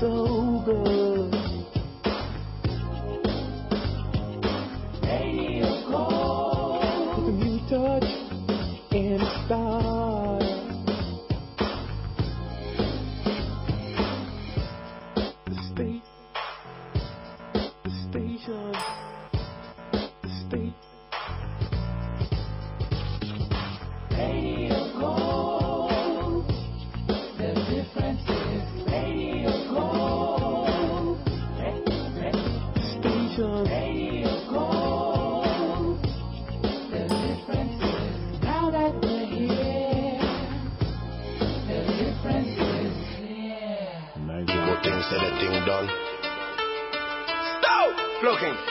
so good. With a new touch and the station, is clear. Good thing said, a thing done. Stop! Looking.